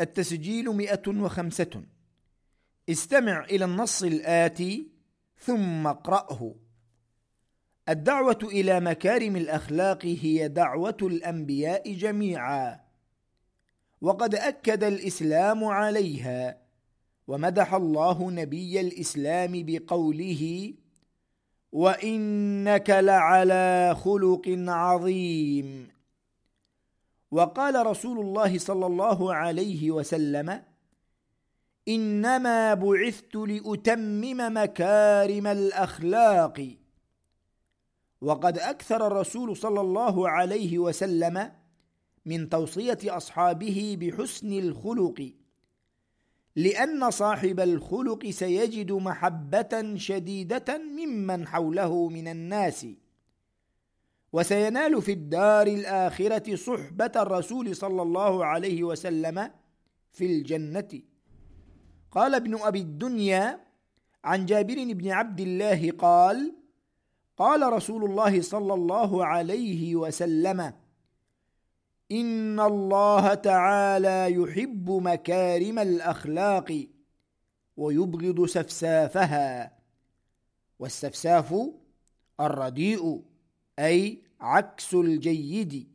التسجيل مئة وخمسة. استمع إلى النص الآتي ثم اقرأه. الدعوة إلى مكارم الأخلاق هي دعوة الأنبياء جميعا. وقد أكد الإسلام عليها. ومدح الله نبي الإسلام بقوله وإنك لعلى خلق عظيم وقال رسول الله صلى الله عليه وسلم إنما بعثت لأتمم مكارم الأخلاق. وقد أكثر الرسول صلى الله عليه وسلم من توصية أصحابه بحسن الخلق لأن صاحب الخلق سيجد محبة شديدة ممن حوله من الناس. وسينال في الدار الآخرة صحبة الرسول صلى الله عليه وسلم في الجنة. قال ابن أبي الدنيا عن جابر بن عبد الله قال قال رسول الله صلى الله عليه وسلم إن الله تعالى يحب مكارم الأخلاق ويبغض سفسافها والسفساف الرديء. أي عكس الجيد.